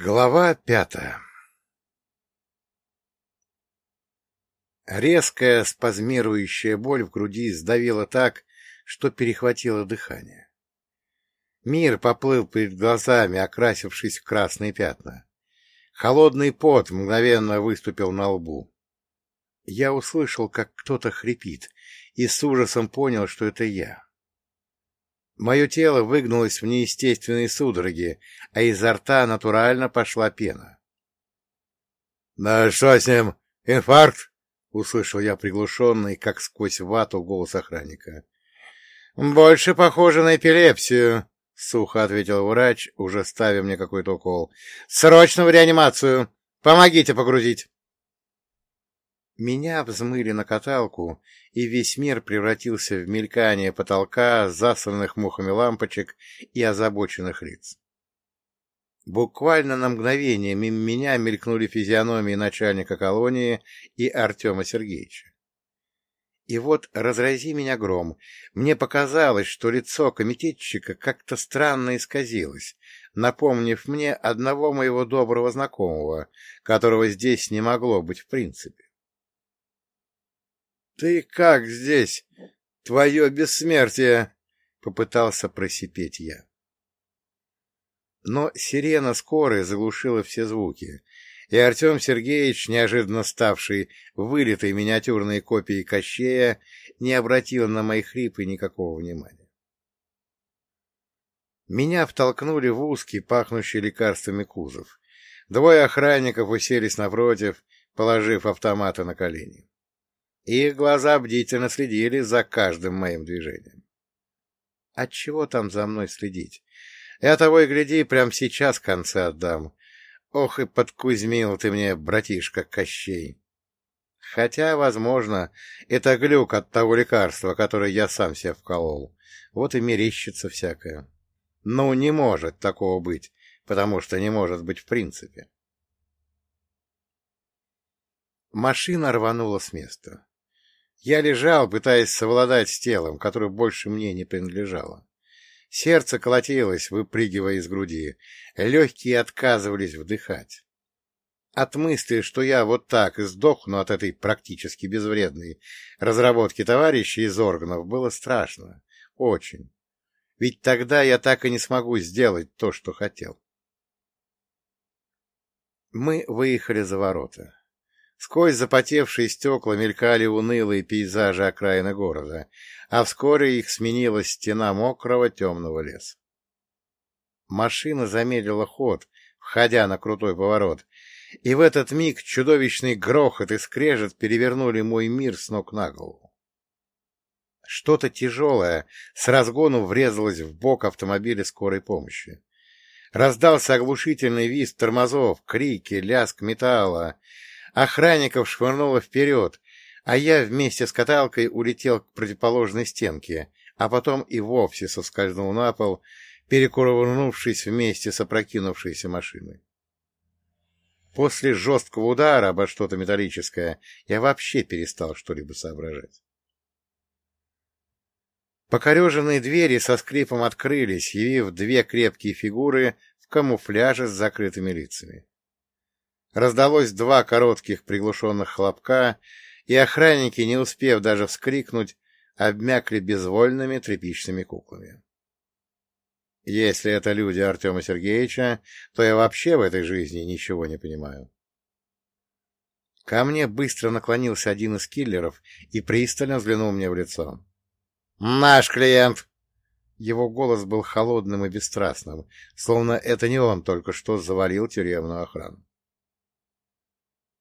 Глава пятая Резкая спазмирующая боль в груди сдавила так, что перехватило дыхание. Мир поплыл перед глазами, окрасившись в красные пятна. Холодный пот мгновенно выступил на лбу. Я услышал, как кто-то хрипит, и с ужасом понял, что это я. Мое тело выгнулось в неестественные судороги, а изо рта натурально пошла пена. — Да что с ним? Инфаркт? — услышал я приглушенный, как сквозь вату, голос охранника. — Больше похоже на эпилепсию, — сухо ответил врач, уже ставя мне какой-то укол. — Срочно в реанимацию! Помогите погрузить! Меня взмыли на каталку, и весь мир превратился в мелькание потолка, засранных мухами лампочек и озабоченных лиц. Буквально на мгновение мимо меня мелькнули физиономии начальника колонии и Артема Сергеевича. И вот, разрази меня гром, мне показалось, что лицо комитетчика как-то странно исказилось, напомнив мне одного моего доброго знакомого, которого здесь не могло быть в принципе. «Ты как здесь? Твое бессмертие!» — попытался просипеть я. Но сирена скорой заглушила все звуки, и Артем Сергеевич, неожиданно ставший вылитой миниатюрной копией Кощея, не обратил на мои хрипы никакого внимания. Меня втолкнули в узкий, пахнущий лекарствами кузов. Двое охранников уселись напротив, положив автоматы на колени. Их глаза бдительно следили за каждым моим движением. Отчего там за мной следить? Я того и гляди, прямо сейчас концы отдам. Ох и подкузмил ты мне, братишка Кощей. Хотя, возможно, это глюк от того лекарства, которое я сам себе вколол. Вот и мерещится всякое. Ну, не может такого быть, потому что не может быть в принципе. Машина рванула с места. Я лежал, пытаясь совладать с телом, которое больше мне не принадлежало. Сердце колотилось, выпрыгивая из груди. Легкие отказывались вдыхать. От мысли, что я вот так и сдохну от этой практически безвредной разработки товарищей из органов, было страшно. Очень. Ведь тогда я так и не смогу сделать то, что хотел. Мы выехали за ворота. Сквозь запотевшие стекла мелькали унылые пейзажи окраины города, а вскоре их сменила стена мокрого темного леса. Машина замедлила ход, входя на крутой поворот, и в этот миг чудовищный грохот и скрежет перевернули мой мир с ног на голову. Что-то тяжелое с разгону врезалось в бок автомобиля скорой помощи. Раздался оглушительный визг тормозов, крики, лязг металла, Охранников швырнуло вперед, а я вместе с каталкой улетел к противоположной стенке, а потом и вовсе соскользнул на пол, перекувырнувшись вместе с опрокинувшейся машиной. После жесткого удара обо что-то металлическое я вообще перестал что-либо соображать. Покореженные двери со скрипом открылись, явив две крепкие фигуры в камуфляже с закрытыми лицами. Раздалось два коротких приглушенных хлопка, и охранники, не успев даже вскрикнуть, обмякли безвольными тряпичными куклами. Если это люди Артема Сергеевича, то я вообще в этой жизни ничего не понимаю. Ко мне быстро наклонился один из киллеров и пристально взглянул мне в лицо. «Наш клиент!» Его голос был холодным и бесстрастным, словно это не он только что завалил тюремную охрану.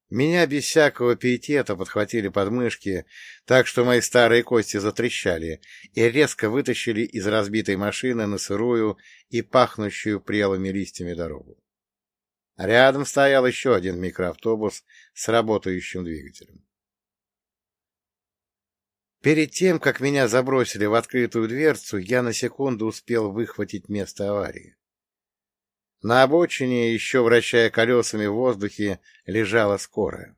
Меня без всякого пиетета подхватили подмышки, так что мои старые кости затрещали, и резко вытащили из разбитой машины на сырую и пахнущую прелыми листьями дорогу. Рядом стоял еще один микроавтобус с работающим двигателем. Перед тем, как меня забросили в открытую дверцу, я на секунду успел выхватить место аварии. На обочине, еще вращая колесами в воздухе, лежала скорая.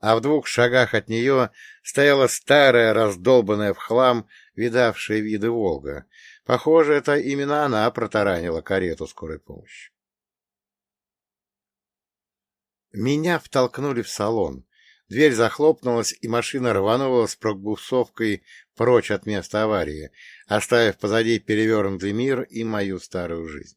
А в двух шагах от нее стояла старая, раздолбанная в хлам, видавшая виды Волга. Похоже, это именно она протаранила карету скорой помощи. Меня втолкнули в салон. Дверь захлопнулась, и машина рванула с прогбусовкой прочь от места аварии, оставив позади перевернутый мир и мою старую жизнь.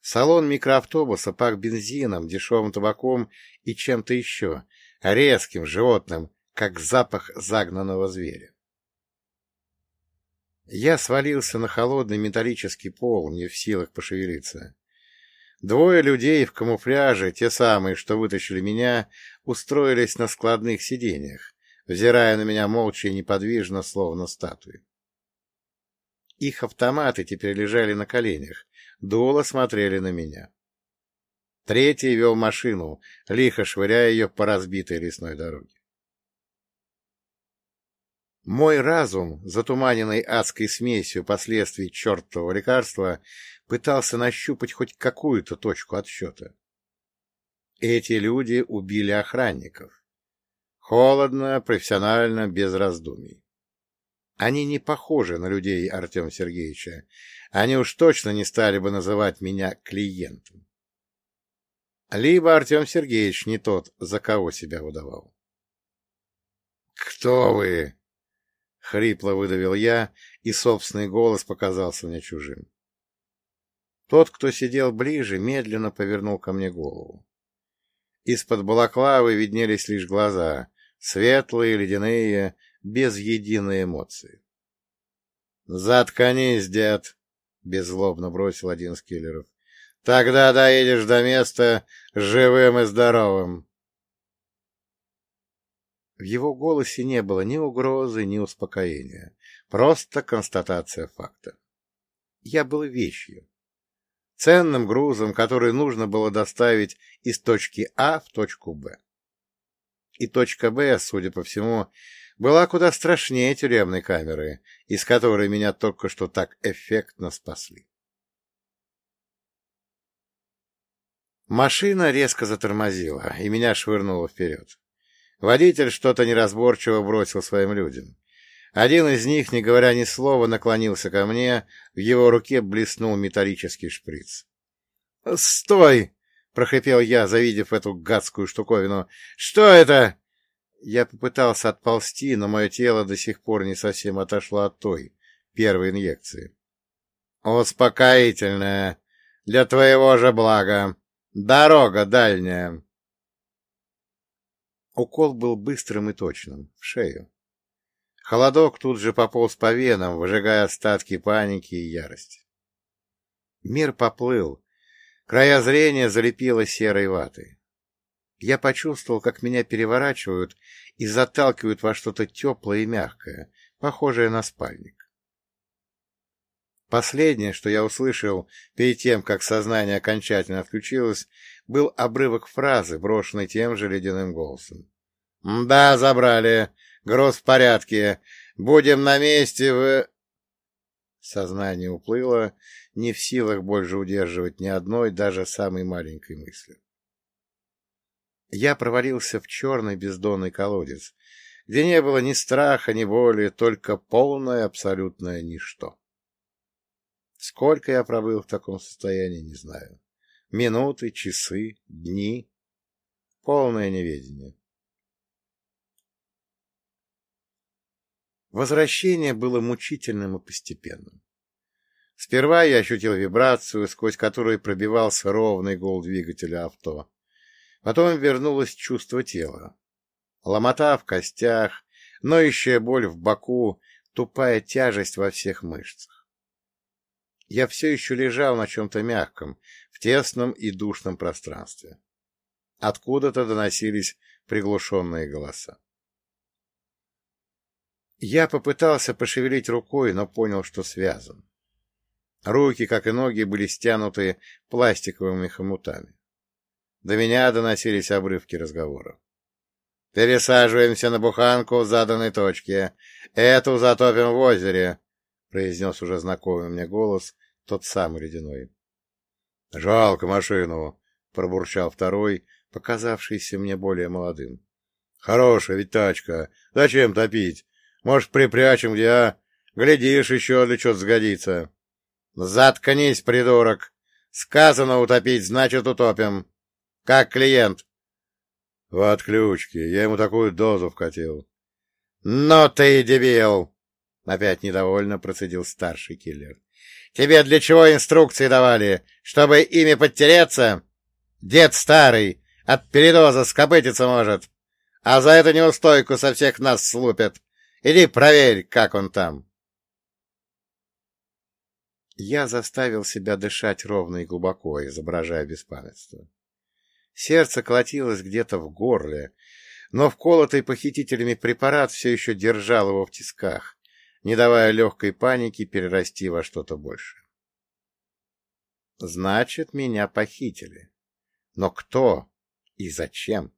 Салон микроавтобуса пах бензином, дешевым табаком и чем-то еще, резким, животным, как запах загнанного зверя. Я свалился на холодный металлический пол, не в силах пошевелиться. Двое людей в камуфляже, те самые, что вытащили меня, устроились на складных сиденьях, взирая на меня молча и неподвижно, словно статуи. Их автоматы теперь лежали на коленях, дуло смотрели на меня. Третий вел машину, лихо швыряя ее по разбитой лесной дороге. Мой разум, затуманенный адской смесью последствий чертового лекарства, пытался нащупать хоть какую-то точку отсчета. Эти люди убили охранников. Холодно, профессионально, без раздумий. Они не похожи на людей Артема Сергеевича. Они уж точно не стали бы называть меня клиентом. Либо Артем Сергеевич не тот, за кого себя выдавал. — Кто вы? — хрипло выдавил я, и собственный голос показался мне чужим. Тот, кто сидел ближе, медленно повернул ко мне голову. Из-под балаклавы виднелись лишь глаза, светлые, ледяные, без единой эмоции. — Заткнись, дед! — беззлобно бросил один из киллеров. — Тогда доедешь до места живым и здоровым. В его голосе не было ни угрозы, ни успокоения. Просто констатация факта. Я был вещью. Ценным грузом, который нужно было доставить из точки А в точку Б. И точка Б, судя по всему, была куда страшнее тюремной камеры, из которой меня только что так эффектно спасли. Машина резко затормозила, и меня швырнуло вперед. Водитель что-то неразборчиво бросил своим людям. Один из них, не говоря ни слова, наклонился ко мне, в его руке блеснул металлический шприц. «Стой!» — прохрипел я, завидев эту гадскую штуковину. «Что это?» Я попытался отползти, но мое тело до сих пор не совсем отошло от той, первой инъекции. «Успокоительная. Для твоего же блага. Дорога дальняя». Укол был быстрым и точным, в шею. Холодок тут же пополз по венам, выжигая остатки паники и ярости. Мир поплыл. Края зрения залепило серой ватой. Я почувствовал, как меня переворачивают и заталкивают во что-то теплое и мягкое, похожее на спальник. Последнее, что я услышал перед тем, как сознание окончательно отключилось, был обрывок фразы, брошенной тем же ледяным голосом. — Да, забрали. Груз в порядке. Будем на месте в... Сознание уплыло, не в силах больше удерживать ни одной, даже самой маленькой мысли. Я провалился в черный бездонный колодец, где не было ни страха, ни боли, только полное абсолютное ничто. Сколько я пробыл в таком состоянии, не знаю. Минуты, часы, дни. Полное неведение. Возвращение было мучительным и постепенным. Сперва я ощутил вибрацию, сквозь которую пробивался ровный гул двигателя авто. Потом вернулось чувство тела. Ломота в костях, ноющая боль в боку, тупая тяжесть во всех мышцах я все еще лежал на чем-то мягком, в тесном и душном пространстве. Откуда-то доносились приглушенные голоса. Я попытался пошевелить рукой, но понял, что связан. Руки, как и ноги, были стянуты пластиковыми хомутами. До меня доносились обрывки разговора. «Пересаживаемся на буханку в заданной точке. Эту затопим в озере. — произнес уже знакомый мне голос, тот самый ледяной. — Жалко машину, — пробурчал второй, показавшийся мне более молодым. — Хорошая ведь тачка. Зачем топить? Может, припрячем где, а? Глядишь, еще для чего сгодится. — Заткнись, придурок! Сказано утопить, значит, утопим. Как клиент? В отключке. Я ему такую дозу вкатил. Но ты дебил! Опять недовольно процедил старший киллер. Тебе для чего инструкции давали? Чтобы ими подтереться? Дед старый, от передоза скопытиться может. А за эту неустойку со всех нас слупят. Иди проверь, как он там. Я заставил себя дышать ровно и глубоко, изображая беспамятство. Сердце колотилось где-то в горле, но вколотый похитителями препарат все еще держал его в тисках, не давая легкой панике перерасти во что-то большее. Значит, меня похитили. Но кто и зачем?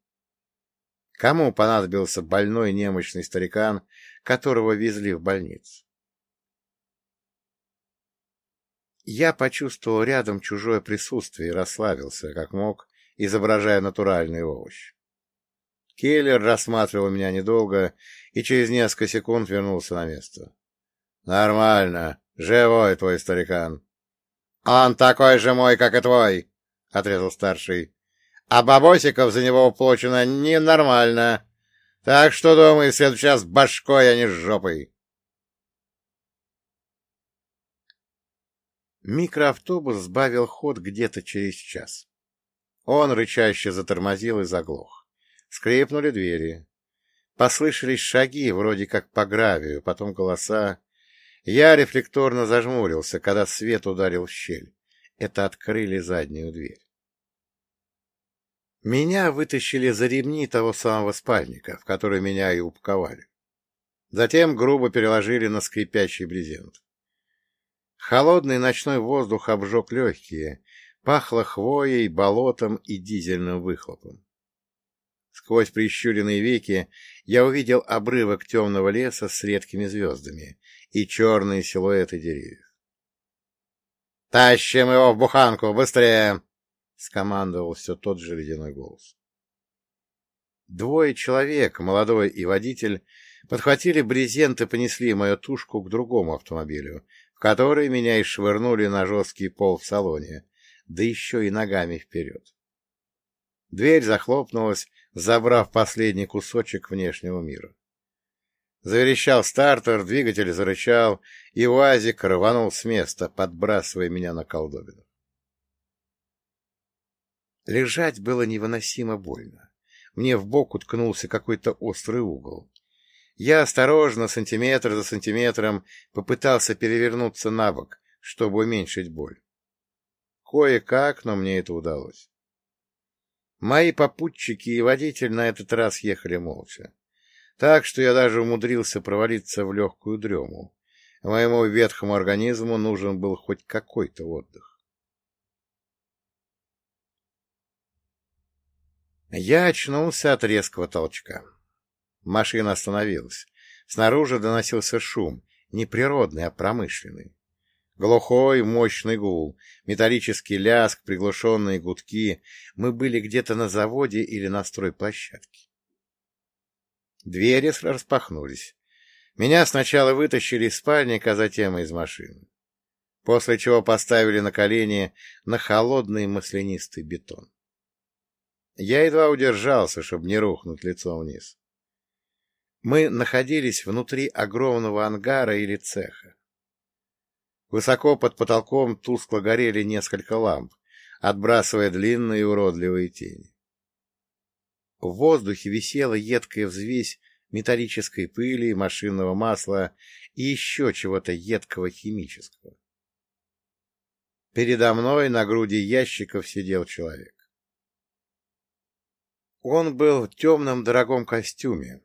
Кому понадобился больной немощный старикан, которого везли в больницу? Я почувствовал рядом чужое присутствие и расслабился, как мог, изображая натуральный овощ. Келлер рассматривал меня недолго и через несколько секунд вернулся на место. — Нормально. Живой твой старикан. — Он такой же мой, как и твой, — отрезал старший. — А бабосиков за него уплочено ненормально. Так что, думаю, в следующий раз башкой, а не жопой. Микроавтобус сбавил ход где-то через час. Он рычаще затормозил и заглох. Скрипнули двери. Послышались шаги, вроде как по гравию, потом голоса. Я рефлекторно зажмурился, когда свет ударил в щель. Это открыли заднюю дверь. Меня вытащили за ремни того самого спальника, в который меня и упаковали. Затем грубо переложили на скрипящий брезент. Холодный ночной воздух обжег легкие, пахло хвоей, болотом и дизельным выхлопом. Сквозь прищуренные веки я увидел обрывок темного леса с редкими звездами и черные силуэты деревьев. — Тащим его в буханку! Быстрее! — скомандовал все тот же ледяной голос. Двое человек, молодой и водитель, подхватили брезент и понесли мою тушку к другому автомобилю, в который меня и швырнули на жесткий пол в салоне, да еще и ногами вперед. Дверь захлопнулась, забрав последний кусочек внешнего мира. Заверещал стартер, двигатель зарычал, и УАЗик рванул с места, подбрасывая меня на колдобину. Лежать было невыносимо больно. Мне в бок уткнулся какой-то острый угол. Я осторожно, сантиметр за сантиметром, попытался перевернуться на бок, чтобы уменьшить боль. Кое-как, но мне это удалось. Мои попутчики и водитель на этот раз ехали молча. Так что я даже умудрился провалиться в легкую дрему. Моему ветхому организму нужен был хоть какой-то отдых. Я очнулся от резкого толчка. Машина остановилась. Снаружи доносился шум, не природный, а промышленный. Глухой, мощный гул, металлический ляск, приглушенные гудки. Мы были где-то на заводе или на стройплощадке. Двери распахнулись. Меня сначала вытащили из спальника, а затем из машины. После чего поставили на колени на холодный маслянистый бетон. Я едва удержался, чтобы не рухнуть лицом вниз. Мы находились внутри огромного ангара или цеха. Высоко под потолком тускло горели несколько ламп, отбрасывая длинные уродливые тени. В воздухе висела едкая взвесь металлической пыли, машинного масла и еще чего-то едкого химического. Передо мной на груди ящиков сидел человек. Он был в темном дорогом костюме,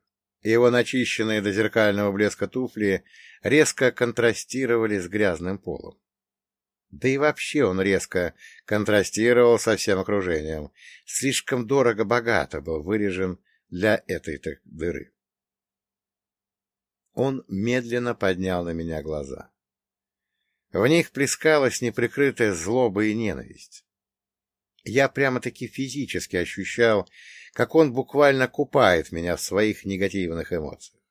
его начищенные до зеркального блеска туфли резко контрастировали с грязным полом. Да и вообще он резко контрастировал со всем окружением. Слишком дорого-богато был вырежен для этой дыры. Он медленно поднял на меня глаза. В них плескалась неприкрытая злоба и ненависть. Я прямо-таки физически ощущал, как он буквально купает меня в своих негативных эмоциях.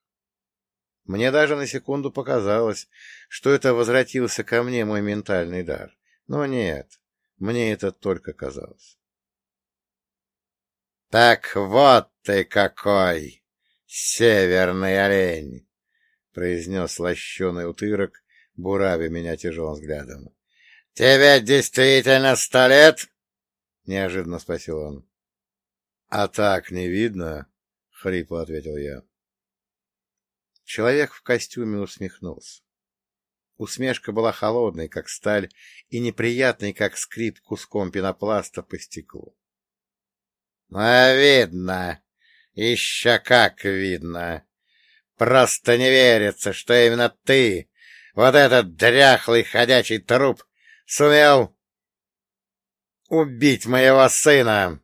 Мне даже на секунду показалось, что это возвратился ко мне мой ментальный дар. Но нет, мне это только казалось. Так вот ты какой, северный олень! — произнес лощеный утырок, буравя меня тяжелым взглядом. — Тебе действительно сто лет? — неожиданно спросил он. — А так не видно, — хрипло ответил я. Человек в костюме усмехнулся. Усмешка была холодной, как сталь, и неприятной, как скрип куском пенопласта по стеклу. — А видно, еще как видно. Просто не верится, что именно ты, вот этот дряхлый ходячий труп, сумел убить моего сына, —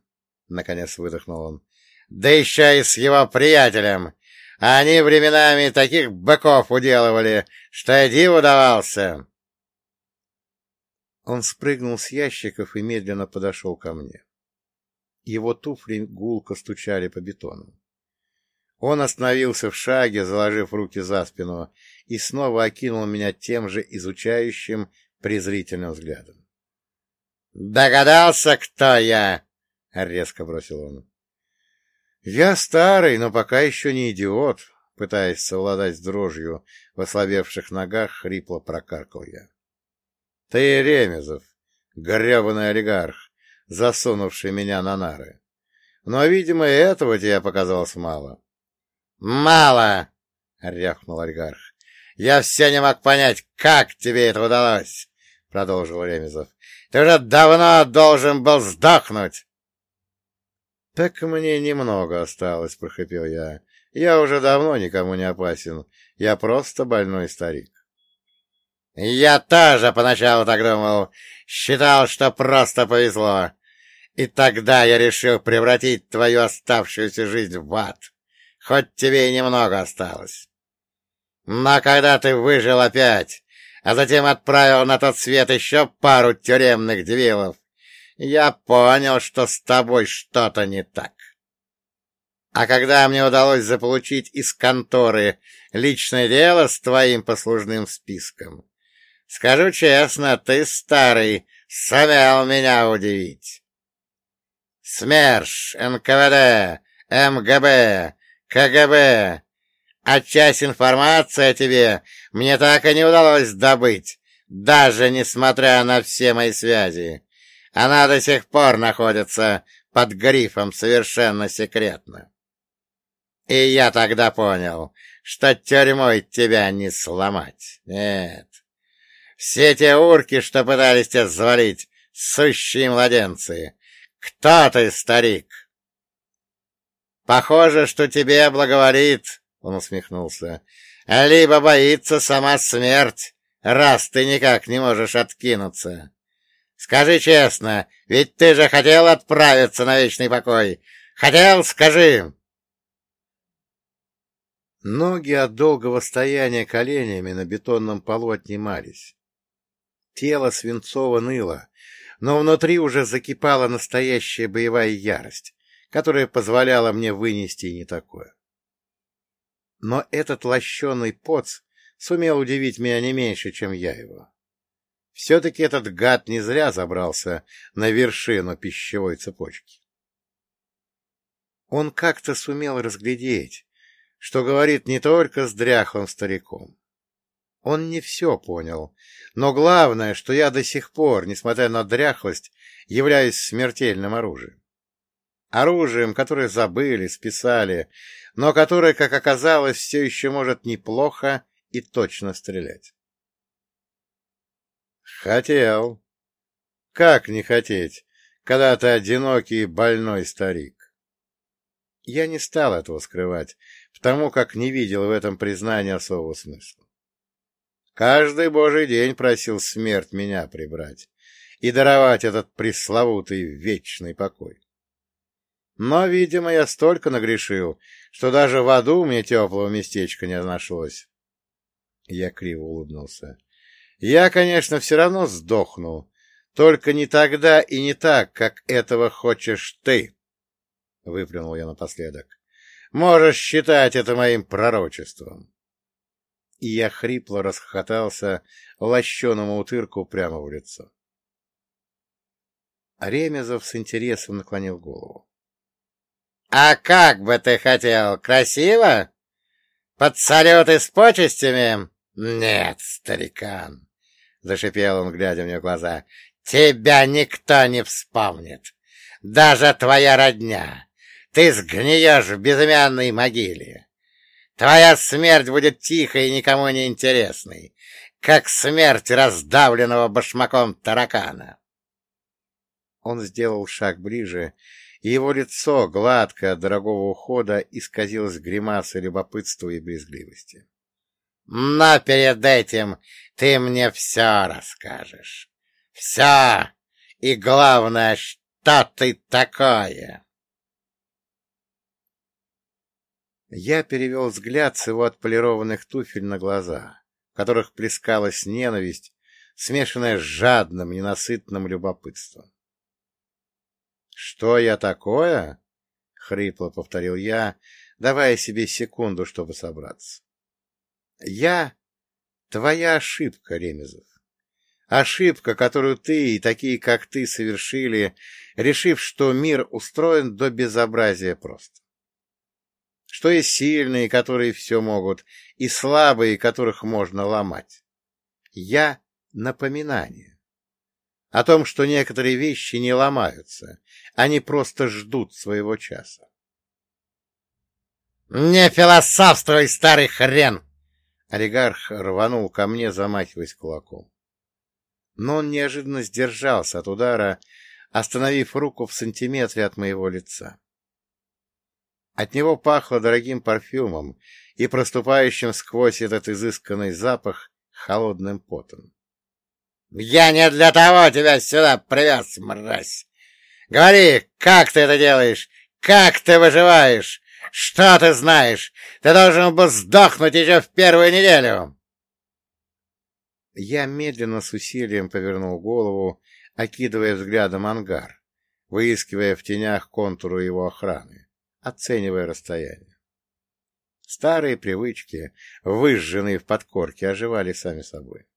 наконец выдохнул он, — да еще и с его приятелем. Они временами таких быков уделывали, что я диву давался. Он спрыгнул с ящиков и медленно подошел ко мне. Его туфли гулко стучали по бетону. Он остановился в шаге, заложив руки за спину, и снова окинул меня тем же изучающим презрительным взглядом. «Догадался, кто я?» — резко бросил он. «Я старый, но пока еще не идиот», — пытаясь совладать с дрожью в ослабевших ногах, хрипло прокаркал я. «Ты Ремезов, гребаный олигарх, засунувший меня на нары. Но, видимо, этого тебе показалось мало». «Мало!» — рявкнул олигарх. «Я все не мог понять, как тебе это удалось!» — продолжил Ремезов. Ты уже давно должен был сдохнуть. — Так мне немного осталось, — прохрипел я. — Я уже давно никому не опасен. Я просто больной старик. — Я тоже поначалу так думал. Считал, что просто повезло. И тогда я решил превратить твою оставшуюся жизнь в ад. Хоть тебе и немного осталось. Но когда ты выжил опять, а затем отправил на тот свет еще пару тюремных девилов. Я понял, что с тобой что-то не так. А когда мне удалось заполучить из конторы личное дело с твоим послужным списком, скажу честно, ты, старый, сумел меня удивить. СМЕРШ, НКВД, МГБ, КГБ, а часть информации о тебе мне так и не удалось добыть, даже несмотря на все мои связи. Она до сих пор находится под грифом совершенно секретно. И я тогда понял, что тюрьмой тебя не сломать. Нет. Все те урки, что пытались тебя завалить, сущие младенцы. Кто ты, старик? Похоже, что тебе благоворит, — он усмехнулся, либо боится сама смерть, раз ты никак не можешь откинуться. Скажи честно, ведь ты же хотел отправиться на вечный покой. Хотел, скажи!» Ноги от долгого стояния коленями на бетонном полу отнимались. Тело свинцово ныло, но внутри уже закипала настоящая боевая ярость, которая позволяла мне вынести и не такое. Но этот лощеный поц сумел удивить меня не меньше, чем я его. Все-таки этот гад не зря забрался на вершину пищевой цепочки. Он как-то сумел разглядеть, что говорит не только с дряхлым стариком. Он не все понял, но главное, что я до сих пор, несмотря на дряхлость, являюсь смертельным оружием. Оружием, которое забыли, списали, но которое, как оказалось, все еще может неплохо и точно стрелять. Хотел. Как не хотеть, когда ты одинокий больной старик? Я не стал этого скрывать, потому как не видел в этом признании особого смысла. Каждый божий день просил смерть меня прибрать и даровать этот пресловутый вечный покой. Но, видимо, я столько нагрешил, что даже в аду мне теплого местечка не нашлось. Я криво улыбнулся. Я, конечно, все равно сдохну, только не тогда и не так, как этого хочешь ты, — выплюнул я напоследок. Можешь считать это моим пророчеством. И я хрипло расхохотался лощеному утырку прямо в лицо. Ремезов с интересом наклонил голову. А как бы ты хотел? Красиво? Под салюты с почестями? Нет, старикан, — зашипел он, глядя мне в глаза, — тебя никто не вспомнит. Даже твоя родня. Ты сгниешь в безымянной могиле. Твоя смерть будет тихой и никому не интересной, как смерть раздавленного башмаком таракана. Он сделал шаг ближе, и его лицо, гладкое от дорогого ухода, исказилось гримасой любопытства и брезгливости. — Но перед этим ты мне все расскажешь. Все! И главное, что ты такое? Я перевел взгляд с его отполированных туфель на глаза, в которых плескалась ненависть, смешанная с жадным, ненасытным любопытством. «Что я такое?» — хрипло повторил я, давая себе секунду, чтобы собраться. «Я — твоя ошибка, Ремезов. Ошибка, которую ты и такие, как ты, совершили, решив, что мир устроен до безобразия просто. Что есть сильные, которые все могут, и слабые, которых можно ломать. Я — напоминание о том, что некоторые вещи не ломаются, они просто ждут своего часа. «Не философствуй, старый хрен!» Олигарх рванул ко мне, замахиваясь кулаком. Но он неожиданно сдержался от удара, остановив руку в сантиметре от моего лица. От него пахло дорогим парфюмом и проступающим сквозь этот изысканный запах холодным потом. «Я не для того тебя сюда привез, мразь! Говори, как ты это делаешь? Как ты выживаешь? Что ты знаешь? Ты должен был сдохнуть еще в первую неделю!» Я медленно с усилием повернул голову, окидывая взглядом ангар, выискивая в тенях контуру его охраны, оценивая расстояние. Старые привычки, выжженные в подкорке, оживали сами собой.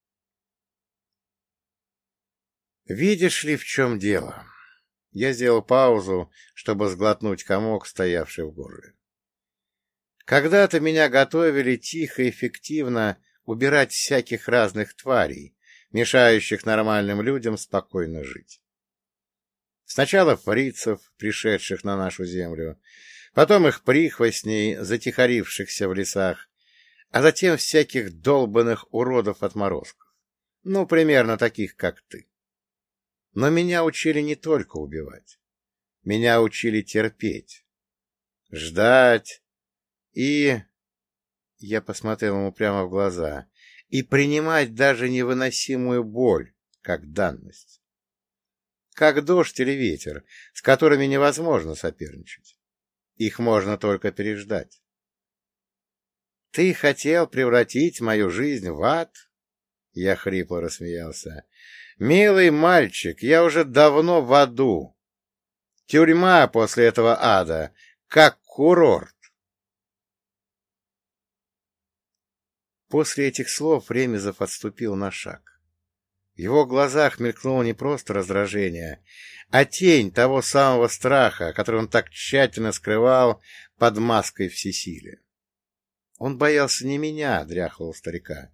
Видишь ли, в чем дело? Я сделал паузу, чтобы сглотнуть комок, стоявший в горле. Когда-то меня готовили тихо и эффективно убирать всяких разных тварей, мешающих нормальным людям спокойно жить. Сначала фрицев, пришедших на нашу землю, потом их прихвостней, затихарившихся в лесах, а затем всяких долбанных уродов-отморозков, ну, примерно таких, как ты. Но меня учили не только убивать. Меня учили терпеть, ждать и... Я посмотрел ему прямо в глаза. И принимать даже невыносимую боль, как данность. Как дождь или ветер, с которыми невозможно соперничать. Их можно только переждать. Ты хотел превратить мою жизнь в ад? Я хрипло рассмеялся. Милый мальчик, я уже давно в аду. Тюрьма после этого ада, как курорт. После этих слов Ремезов отступил на шаг. В его глазах мелькнуло не просто раздражение, а тень того самого страха, который он так тщательно скрывал под маской всесилия. Он боялся не меня, дряхлого старика.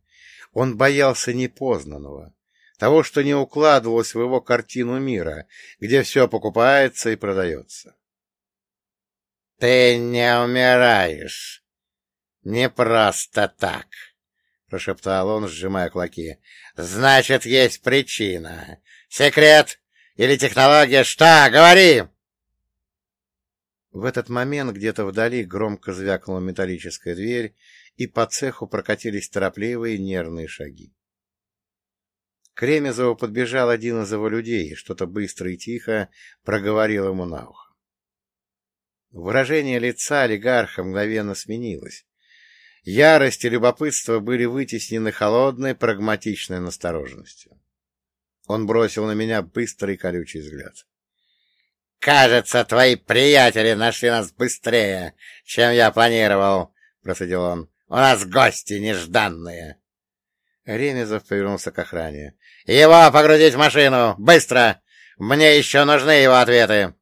Он боялся непознанного того, что не укладывалось в его картину мира, где все покупается и продается. — Ты не умираешь. Не просто так, — прошептал он, сжимая кулаки. — Значит, есть причина. Секрет или технология? Что? Говори! В этот момент где-то вдали громко звякнула металлическая дверь, и по цеху прокатились торопливые нервные шаги. К Ремезову подбежал один из его людей что-то быстро и тихо проговорил ему на ухо. Выражение лица олигарха мгновенно сменилось. Ярость и любопытство были вытеснены холодной, прагматичной настороженностью. Он бросил на меня быстрый колючий взгляд. — Кажется, твои приятели нашли нас быстрее, чем я планировал, — процедил он. — У нас гости нежданные. Ремезов повернулся к охране. «Его погрузить в машину! Быстро! Мне еще нужны его ответы!»